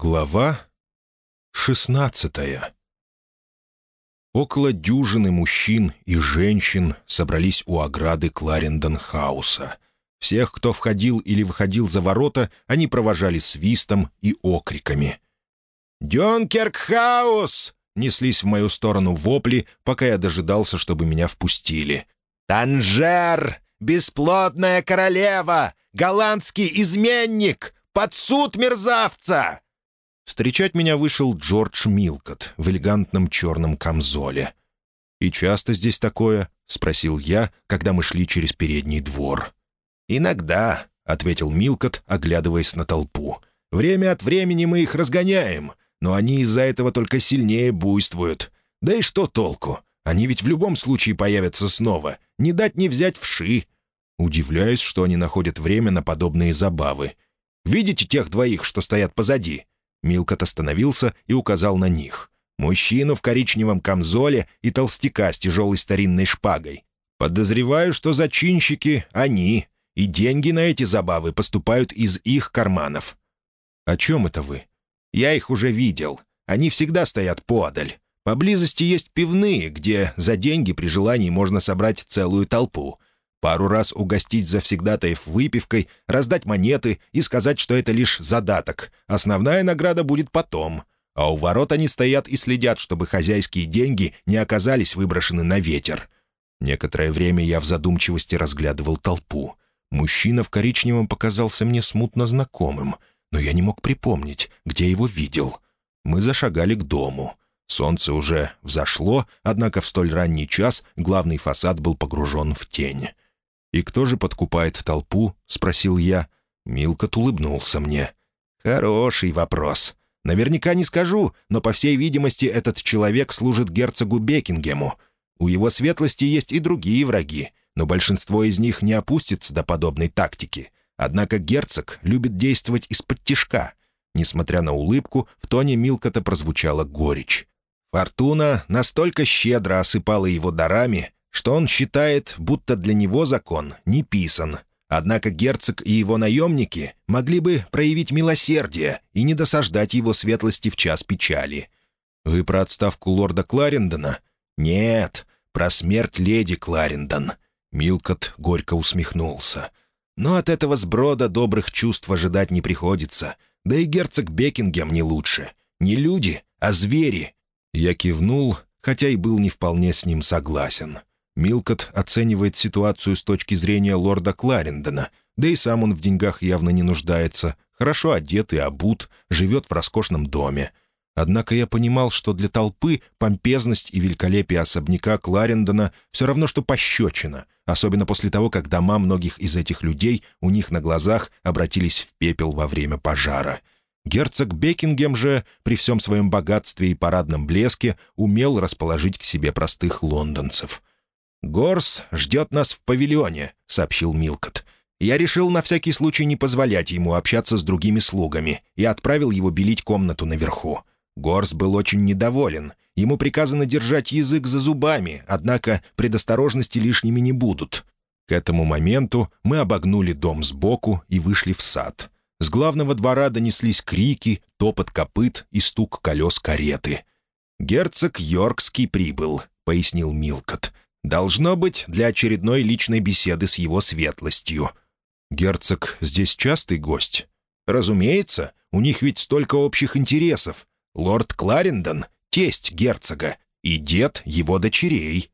Глава шестнадцатая Около дюжины мужчин и женщин собрались у ограды Кларендон-хауса. Всех, кто входил или выходил за ворота, они провожали свистом и окриками. «Дюнкерк-хаус!» — неслись в мою сторону вопли, пока я дожидался, чтобы меня впустили. «Танжер! Бесплодная королева! Голландский изменник! Под суд мерзавца!» Встречать меня вышел Джордж Милкот в элегантном черном камзоле. «И часто здесь такое?» — спросил я, когда мы шли через передний двор. «Иногда», — ответил Милкот, оглядываясь на толпу. «Время от времени мы их разгоняем, но они из-за этого только сильнее буйствуют. Да и что толку? Они ведь в любом случае появятся снова. Не дать не взять вши». Удивляюсь, что они находят время на подобные забавы. «Видите тех двоих, что стоят позади? Милкот остановился и указал на них. Мужчину в коричневом камзоле и толстяка с тяжелой старинной шпагой. Подозреваю, что зачинщики — они, и деньги на эти забавы поступают из их карманов. «О чем это вы?» «Я их уже видел. Они всегда стоят подаль. Поблизости есть пивные, где за деньги при желании можно собрать целую толпу. Пару раз угостить завсегдатаев выпивкой, раздать монеты и сказать, что это лишь задаток. Основная награда будет потом. А у ворот они стоят и следят, чтобы хозяйские деньги не оказались выброшены на ветер. Некоторое время я в задумчивости разглядывал толпу. Мужчина в коричневом показался мне смутно знакомым, но я не мог припомнить, где его видел. Мы зашагали к дому. Солнце уже взошло, однако в столь ранний час главный фасад был погружен в тень. «И кто же подкупает толпу?» — спросил я. Милкот улыбнулся мне. «Хороший вопрос. Наверняка не скажу, но, по всей видимости, этот человек служит герцогу Бекингему. У его светлости есть и другие враги, но большинство из них не опустится до подобной тактики. Однако герцог любит действовать из-под тишка». Несмотря на улыбку, в тоне Милкота прозвучала горечь. Фортуна настолько щедро осыпала его дарами, что он считает, будто для него закон не писан. Однако герцог и его наемники могли бы проявить милосердие и не досаждать его светлости в час печали. «Вы про отставку лорда Кларендона?» «Нет, про смерть леди Кларендон». Милкот горько усмехнулся. «Но от этого сброда добрых чувств ожидать не приходится. Да и герцог Бекингем не лучше. Не люди, а звери». Я кивнул, хотя и был не вполне с ним согласен. Милкот оценивает ситуацию с точки зрения лорда Кларендона, да и сам он в деньгах явно не нуждается, хорошо одет и обут, живет в роскошном доме. Однако я понимал, что для толпы помпезность и великолепие особняка Кларендона все равно, что пощечина, особенно после того, как дома многих из этих людей у них на глазах обратились в пепел во время пожара. Герцог Бекингем же, при всем своем богатстве и парадном блеске, умел расположить к себе простых лондонцев. «Горс ждет нас в павильоне», — сообщил Милкот. «Я решил на всякий случай не позволять ему общаться с другими слугами и отправил его белить комнату наверху. Горс был очень недоволен. Ему приказано держать язык за зубами, однако предосторожности лишними не будут». К этому моменту мы обогнули дом сбоку и вышли в сад. С главного двора донеслись крики, топот копыт и стук колес кареты. «Герцог Йоркский прибыл», — пояснил Милкот. Должно быть, для очередной личной беседы с его светлостью. Герцог здесь частый гость? Разумеется, у них ведь столько общих интересов. Лорд Кларендон — тесть герцога, и дед его дочерей.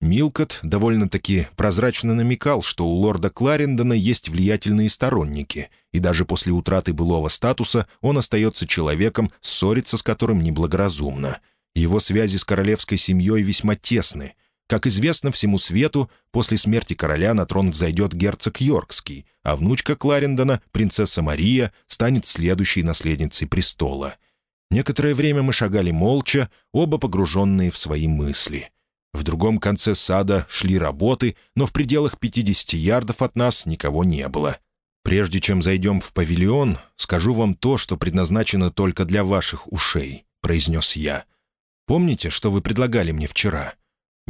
Милкот довольно-таки прозрачно намекал, что у лорда Кларендона есть влиятельные сторонники, и даже после утраты былого статуса он остается человеком, ссориться с которым неблагоразумно. Его связи с королевской семьей весьма тесны — как известно всему свету, после смерти короля на трон взойдет герцог Йоркский, а внучка Кларендона, принцесса Мария, станет следующей наследницей престола. Некоторое время мы шагали молча, оба погруженные в свои мысли. В другом конце сада шли работы, но в пределах 50 ярдов от нас никого не было. «Прежде чем зайдем в павильон, скажу вам то, что предназначено только для ваших ушей», — произнес я. «Помните, что вы предлагали мне вчера?»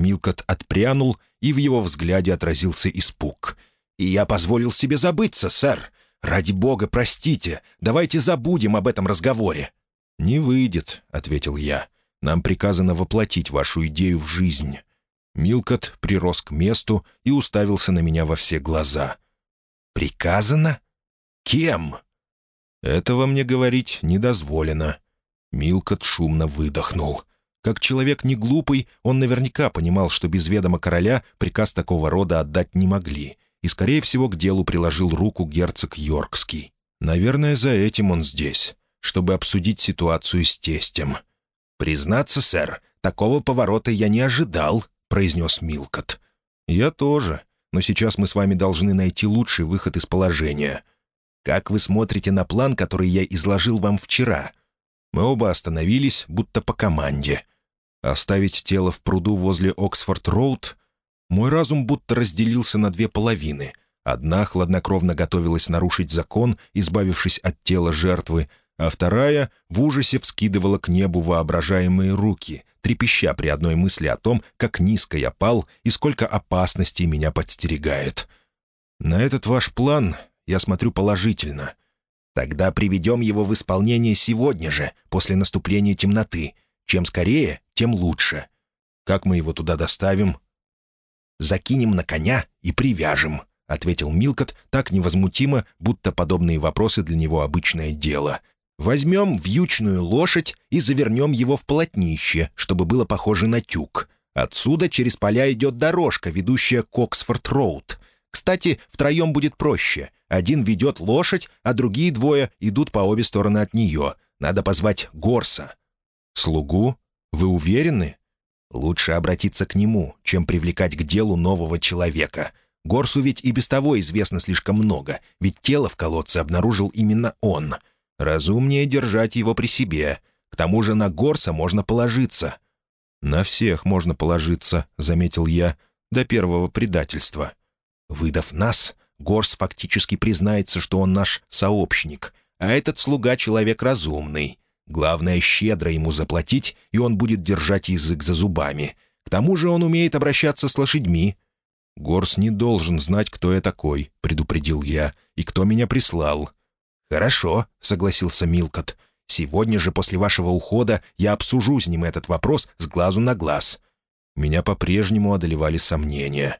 Милкот отпрянул, и в его взгляде отразился испуг. «И я позволил себе забыться, сэр. Ради бога, простите. Давайте забудем об этом разговоре». «Не выйдет», — ответил я. «Нам приказано воплотить вашу идею в жизнь». Милкот прирос к месту и уставился на меня во все глаза. «Приказано? Кем?» «Этого мне говорить не дозволено». Милкот шумно выдохнул. Как человек не глупый, он наверняка понимал, что без ведома короля приказ такого рода отдать не могли, и, скорее всего, к делу приложил руку герцог Йоркский. Наверное, за этим он здесь, чтобы обсудить ситуацию с тестем. «Признаться, сэр, такого поворота я не ожидал», — произнес Милкот. «Я тоже, но сейчас мы с вами должны найти лучший выход из положения. Как вы смотрите на план, который я изложил вам вчера?» Мы оба остановились, будто по команде. Оставить тело в пруду возле Оксфорд-Роуд мой разум будто разделился на две половины. Одна хладнокровно готовилась нарушить закон, избавившись от тела жертвы, а вторая в ужасе вскидывала к небу воображаемые руки, трепеща при одной мысли о том, как низко я пал и сколько опасностей меня подстерегает. На этот ваш план я смотрю положительно. Тогда приведем его в исполнение сегодня же, после наступления темноты. Чем скорее, тем лучше. Как мы его туда доставим, закинем на коня и привяжем», — ответил Милкот так невозмутимо, будто подобные вопросы для него обычное дело. «Возьмем вьючную лошадь и завернем его в полотнище, чтобы было похоже на тюк. Отсюда через поля идет дорожка, ведущая к Оксфорд-Роуд. Кстати, втроем будет проще. Один ведет лошадь, а другие двое идут по обе стороны от нее. Надо позвать Горса». «Слугу? Вы уверены?» Лучше обратиться к нему, чем привлекать к делу нового человека. Горсу ведь и без того известно слишком много, ведь тело в колодце обнаружил именно он. Разумнее держать его при себе. К тому же на Горса можно положиться. «На всех можно положиться», — заметил я, — «до первого предательства». Выдав нас, Горс фактически признается, что он наш сообщник, а этот слуга — человек разумный. Главное, щедро ему заплатить, и он будет держать язык за зубами. К тому же он умеет обращаться с лошадьми. «Горс не должен знать, кто я такой», — предупредил я, — «и кто меня прислал». «Хорошо», — согласился Милкот. «Сегодня же после вашего ухода я обсужу с ним этот вопрос с глазу на глаз». Меня по-прежнему одолевали сомнения.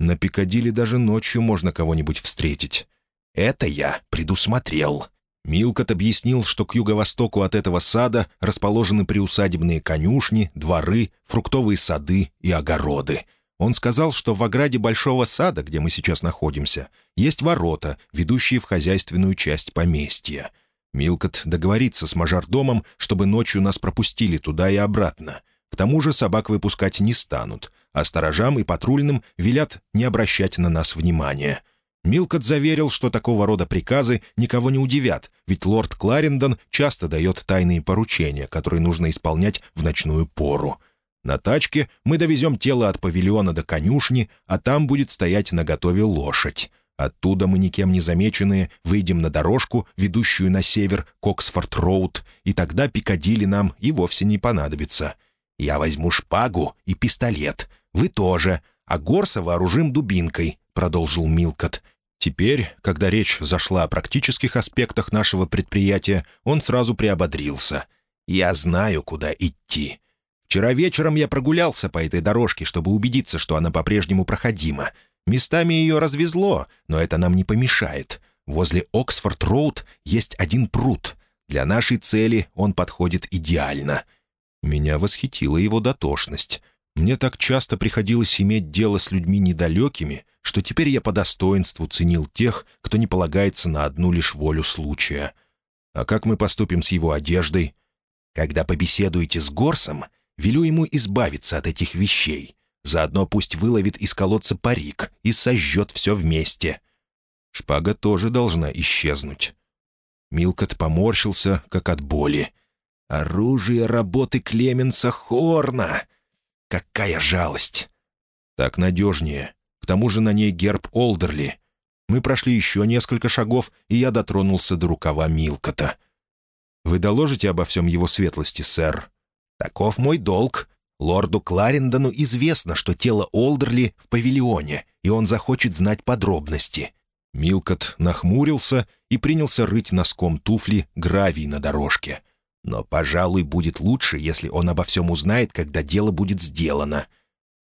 На Пикадилли даже ночью можно кого-нибудь встретить. «Это я предусмотрел», Милкот объяснил, что к юго-востоку от этого сада расположены приусадебные конюшни, дворы, фруктовые сады и огороды. Он сказал, что в ограде большого сада, где мы сейчас находимся, есть ворота, ведущие в хозяйственную часть поместья. Милкот договорится с мажордомом, чтобы ночью нас пропустили туда и обратно. К тому же собак выпускать не станут, а сторожам и патрульным велят не обращать на нас внимания. Милкот заверил, что такого рода приказы никого не удивят, ведь лорд Кларендон часто дает тайные поручения, которые нужно исполнять в ночную пору. На тачке мы довезем тело от павильона до конюшни, а там будет стоять наготове лошадь. Оттуда мы никем не замеченные выйдем на дорожку, ведущую на север, Коксфорд-Роуд, и тогда Пикадилли нам и вовсе не понадобится. Я возьму шпагу и пистолет. Вы тоже. А Горса вооружим дубинкой продолжил Милкот. Теперь, когда речь зашла о практических аспектах нашего предприятия, он сразу приободрился. «Я знаю, куда идти. Вчера вечером я прогулялся по этой дорожке, чтобы убедиться, что она по-прежнему проходима. Местами ее развезло, но это нам не помешает. Возле Оксфорд-Роуд есть один пруд. Для нашей цели он подходит идеально». Меня восхитила его дотошность. Мне так часто приходилось иметь дело с людьми недалекими, что теперь я по достоинству ценил тех, кто не полагается на одну лишь волю случая. А как мы поступим с его одеждой? Когда побеседуете с Горсом, велю ему избавиться от этих вещей. Заодно пусть выловит из колодца парик и сожжет все вместе. Шпага тоже должна исчезнуть. Милкот поморщился, как от боли. «Оружие работы Клеменса Хорна! Какая жалость!» «Так надежнее. К тому же на ней герб Олдерли. Мы прошли еще несколько шагов, и я дотронулся до рукава Милкота. «Вы доложите обо всем его светлости, сэр?» «Таков мой долг. Лорду Кларендону известно, что тело Олдерли в павильоне, и он захочет знать подробности. Милкот нахмурился и принялся рыть носком туфли гравий на дорожке. Но, пожалуй, будет лучше, если он обо всем узнает, когда дело будет сделано.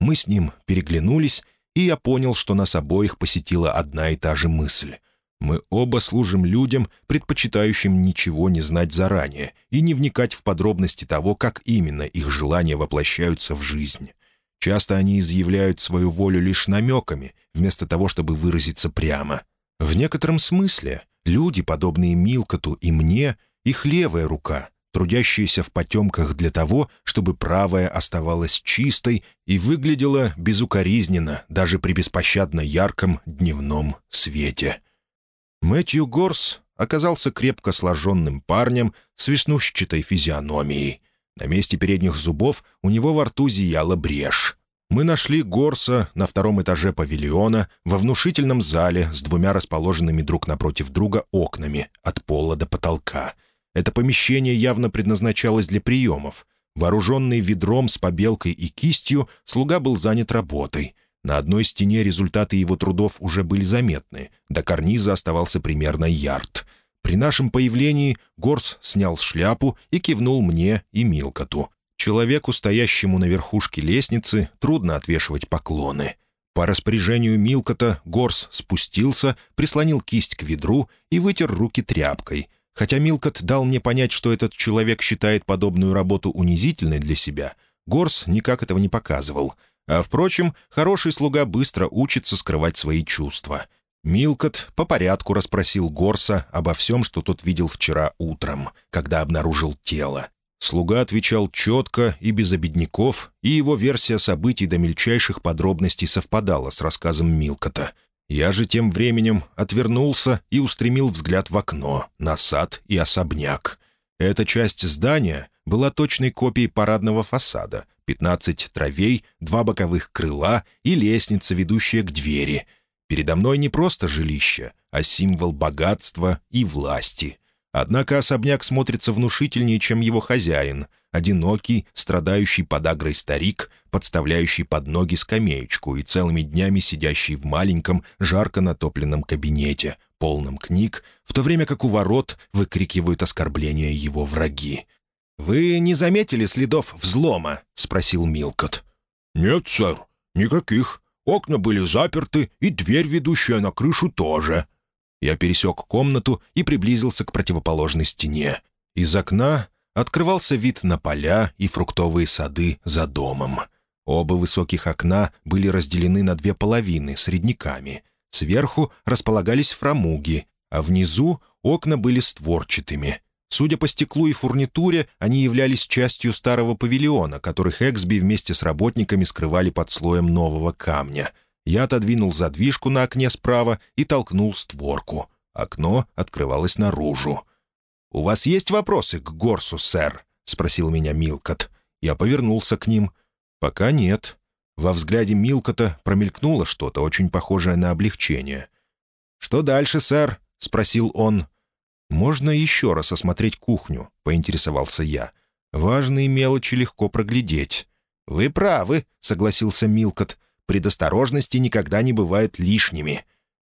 Мы с ним переглянулись, и я понял, что нас обоих посетила одна и та же мысль. Мы оба служим людям, предпочитающим ничего не знать заранее и не вникать в подробности того, как именно их желания воплощаются в жизнь. Часто они изъявляют свою волю лишь намеками, вместо того, чтобы выразиться прямо. В некотором смысле люди, подобные Милкоту и мне, их левая рука, трудящаяся в потемках для того, чтобы правая оставалась чистой и выглядела безукоризненно даже при беспощадно ярком дневном свете. Мэтью Горс оказался крепко сложенным парнем с веснушчатой физиономией. На месте передних зубов у него во рту зияла брешь. Мы нашли Горса на втором этаже павильона во внушительном зале с двумя расположенными друг напротив друга окнами от пола до потолка. Это помещение явно предназначалось для приемов. Вооруженный ведром с побелкой и кистью, слуга был занят работой. На одной стене результаты его трудов уже были заметны. До карниза оставался примерно ярд. При нашем появлении Горс снял шляпу и кивнул мне и Милкоту. Человеку, стоящему на верхушке лестницы, трудно отвешивать поклоны. По распоряжению Милкота Горс спустился, прислонил кисть к ведру и вытер руки тряпкой. Хотя Милкот дал мне понять, что этот человек считает подобную работу унизительной для себя, Горс никак этого не показывал. А, впрочем, хороший слуга быстро учится скрывать свои чувства. Милкот по порядку расспросил Горса обо всем, что тот видел вчера утром, когда обнаружил тело. Слуга отвечал четко и без обедняков, и его версия событий до мельчайших подробностей совпадала с рассказом Милкота. Я же тем временем отвернулся и устремил взгляд в окно, на сад и особняк. Эта часть здания была точной копией парадного фасада. Пятнадцать травей, два боковых крыла и лестница, ведущая к двери. Передо мной не просто жилище, а символ богатства и власти. Однако особняк смотрится внушительнее, чем его хозяин. Одинокий, страдающий подагрой старик, подставляющий под ноги скамеечку и целыми днями сидящий в маленьком, жарко натопленном кабинете, полном книг, в то время как у ворот выкрикивают оскорбления его враги. «Вы не заметили следов взлома?» — спросил Милкот. «Нет, сэр, никаких. Окна были заперты, и дверь, ведущая на крышу, тоже», я пересек комнату и приблизился к противоположной стене. Из окна открывался вид на поля и фруктовые сады за домом. Оба высоких окна были разделены на две половины с редниками. Сверху располагались фрамуги, а внизу окна были створчатыми. Судя по стеклу и фурнитуре, они являлись частью старого павильона, который Хэксби вместе с работниками скрывали под слоем нового камня — я отодвинул задвижку на окне справа и толкнул створку. Окно открывалось наружу. «У вас есть вопросы к Горсу, сэр?» — спросил меня Милкот. Я повернулся к ним. «Пока нет». Во взгляде Милкота промелькнуло что-то, очень похожее на облегчение. «Что дальше, сэр?» — спросил он. «Можно еще раз осмотреть кухню?» — поинтересовался я. «Важные мелочи легко проглядеть». «Вы правы», — согласился Милкот предосторожности никогда не бывают лишними.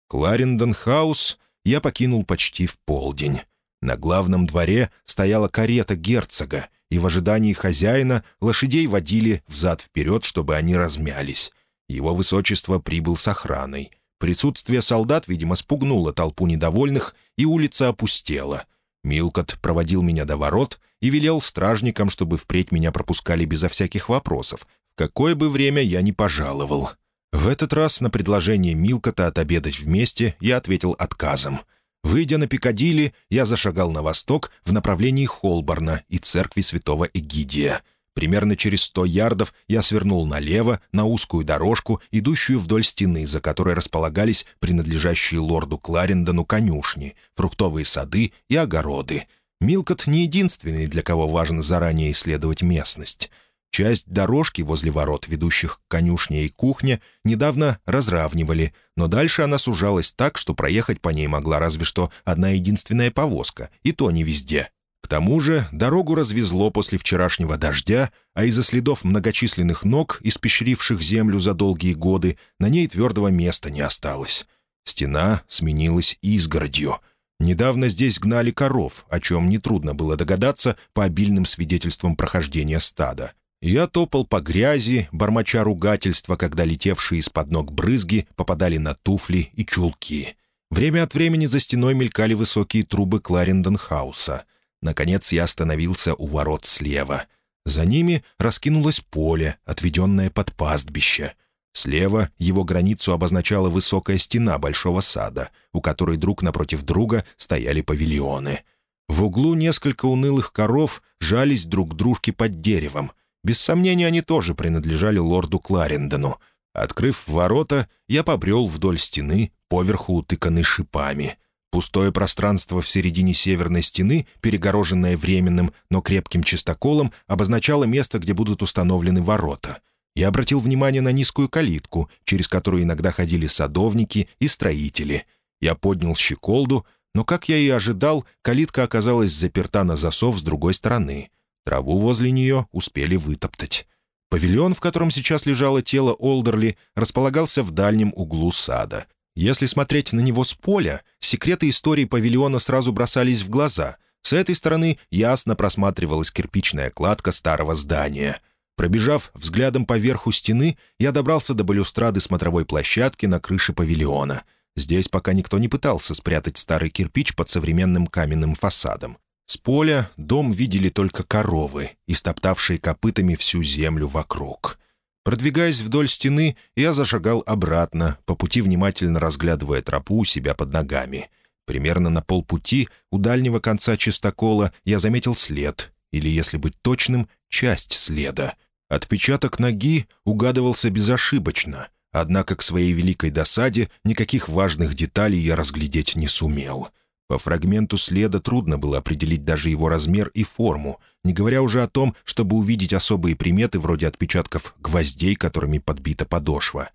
Кларендон-хаус я покинул почти в полдень. На главном дворе стояла карета герцога, и в ожидании хозяина лошадей водили взад-вперед, чтобы они размялись. Его высочество прибыл с охраной. Присутствие солдат, видимо, спугнуло толпу недовольных, и улица опустела. Милкот проводил меня до ворот и велел стражникам, чтобы впредь меня пропускали безо всяких вопросов, какое бы время я ни пожаловал. В этот раз на предложение Милкота отобедать вместе я ответил отказом. Выйдя на Пикадилли, я зашагал на восток в направлении Холборна и церкви святого Эгидия. Примерно через сто ярдов я свернул налево, на узкую дорожку, идущую вдоль стены, за которой располагались принадлежащие лорду Кларендону конюшни, фруктовые сады и огороды. Милкот не единственный, для кого важно заранее исследовать местность — Часть дорожки возле ворот, ведущих к конюшне и кухне, недавно разравнивали, но дальше она сужалась так, что проехать по ней могла разве что одна единственная повозка, и то не везде. К тому же дорогу развезло после вчерашнего дождя, а из-за следов многочисленных ног, испещривших землю за долгие годы, на ней твердого места не осталось. Стена сменилась изгородью. Недавно здесь гнали коров, о чем нетрудно было догадаться по обильным свидетельствам прохождения стада. Я топал по грязи, бормоча ругательства, когда летевшие из-под ног брызги попадали на туфли и чулки. Время от времени за стеной мелькали высокие трубы Кларендон-хауса. Наконец я остановился у ворот слева. За ними раскинулось поле, отведенное под пастбище. Слева его границу обозначала высокая стена большого сада, у которой друг напротив друга стояли павильоны. В углу несколько унылых коров жались друг к дружке под деревом — без сомнения, они тоже принадлежали лорду Кларендону. Открыв ворота, я побрел вдоль стены, поверху утыканной шипами. Пустое пространство в середине северной стены, перегороженное временным, но крепким чистоколом, обозначало место, где будут установлены ворота. Я обратил внимание на низкую калитку, через которую иногда ходили садовники и строители. Я поднял щеколду, но, как я и ожидал, калитка оказалась заперта на засов с другой стороны. Траву возле нее успели вытоптать. Павильон, в котором сейчас лежало тело Олдерли, располагался в дальнем углу сада. Если смотреть на него с поля, секреты истории павильона сразу бросались в глаза. С этой стороны ясно просматривалась кирпичная кладка старого здания. Пробежав взглядом по верху стены, я добрался до балюстрады смотровой площадки на крыше павильона. Здесь пока никто не пытался спрятать старый кирпич под современным каменным фасадом. С поля дом видели только коровы, истоптавшие копытами всю землю вокруг. Продвигаясь вдоль стены, я зашагал обратно, по пути внимательно разглядывая тропу у себя под ногами. Примерно на полпути у дальнего конца чистокола я заметил след, или, если быть точным, часть следа. Отпечаток ноги угадывался безошибочно, однако к своей великой досаде никаких важных деталей я разглядеть не сумел — по фрагменту следа трудно было определить даже его размер и форму, не говоря уже о том, чтобы увидеть особые приметы вроде отпечатков гвоздей, которыми подбита подошва.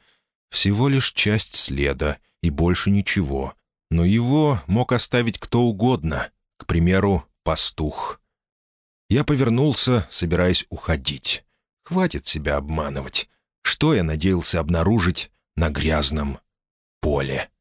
Всего лишь часть следа, и больше ничего. Но его мог оставить кто угодно, к примеру, пастух. Я повернулся, собираясь уходить. Хватит себя обманывать. Что я надеялся обнаружить на грязном поле?